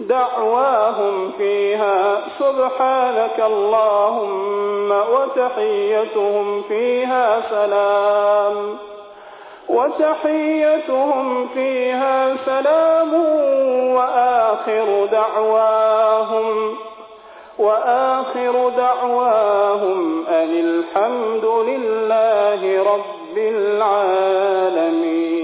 دعواهم فيها. سبحانك اللهم وتحيتهم فيها سلام. وتحيتهم فيها سلام وآخر دعواهم. وآخر دعواهم أن الحمد لله رب العالمين.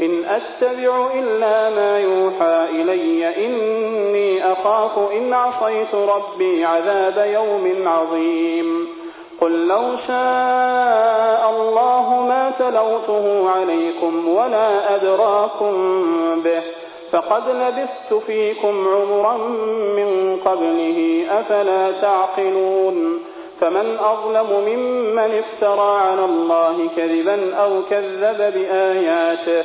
إن أتبع إلا ما يوحى إلي إني أخاف إن عصيت ربي عذاب يوم عظيم. قل لو شاء الله ما تلوته عليكم ولا أدراكم به فقد لبثت فيكم عمرا من قبله أفلا تعقلون؟ فمن أظلم ممن افترى على الله كذبا أو كذب بآياته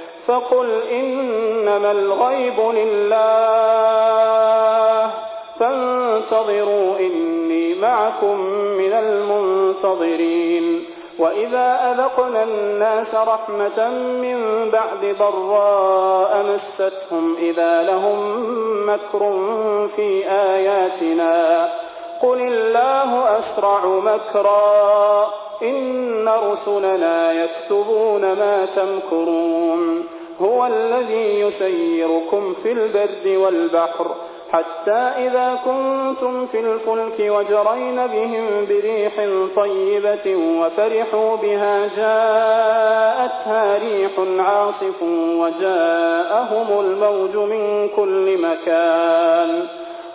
فقل إنما الغيب لله. فانتظروا إني معكم من المنتظرين. وإذا أذقنا الناس رحمة من بعد ضراء مستهم إذا لهم مكر في آياتنا. قل الله أسرع مكرا. إن رسلنا يكتبون ما تمكرون. هو الذي يسيركم في البر والبحر حتى إذا كنتم في الفلك وجرين بهم بريح طيبة وفرحوا بها جاءتها ريح عاصف وجاءهم الموج من كل مكان.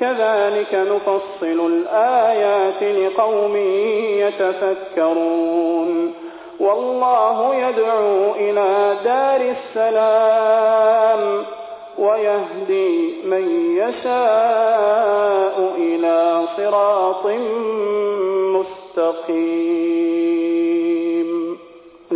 كذلك نفصل الآيات لقوم يتفكرون. والله يدعو إلى دار السلام ويهدي من يشاء إلى صراط مستقيم.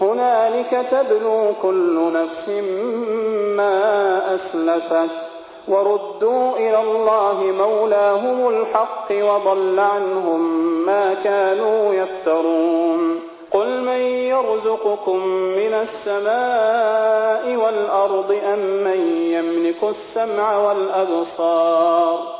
هنالك تبلو كل نفس ما أسلفت وردوا إلى الله مولاهم الحق وضل عنهم ما كانوا يفترون. قل من يرزقكم من السماء والأرض أم من يملك السمع والأبصار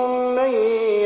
من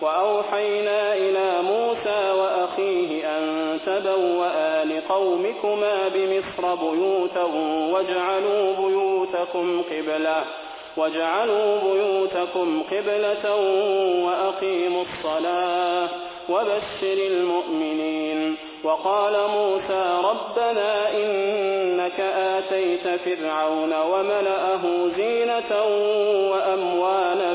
وأوحينا إلى موسى وأخيه أن تبوأ لقومكما بمصر بيوتا واجعلوا بيوتكم قبلة واجعلوا بيوتكم قبلة وأقيموا الصلاة وبشر المؤمنين. وقال موسى ربنا إنك آتيت فرعون وملأه زينة وأموالا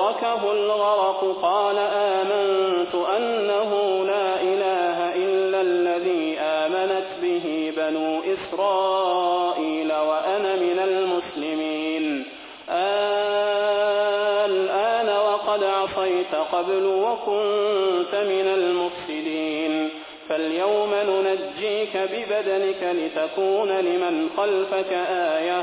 أدركه الغرق قال آمنت أنه لا إله إلا الذي آمنت به بنو إسرائيل وأنا من المسلمين. الآن وقد عصيت قبل وكنت من المفسدين. فاليوم ننجيك ببدنك لتكون لمن خلفك آية.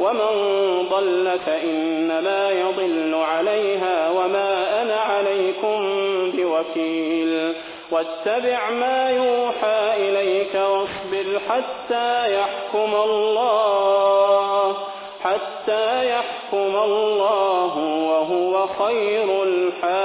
ومن ضل فإنما يضل عليها وما أنا عليكم بوكيل واتبع ما يوحى إليك واصبر حتى يحكم الله حتى يحكم الله وهو خير الحاكمين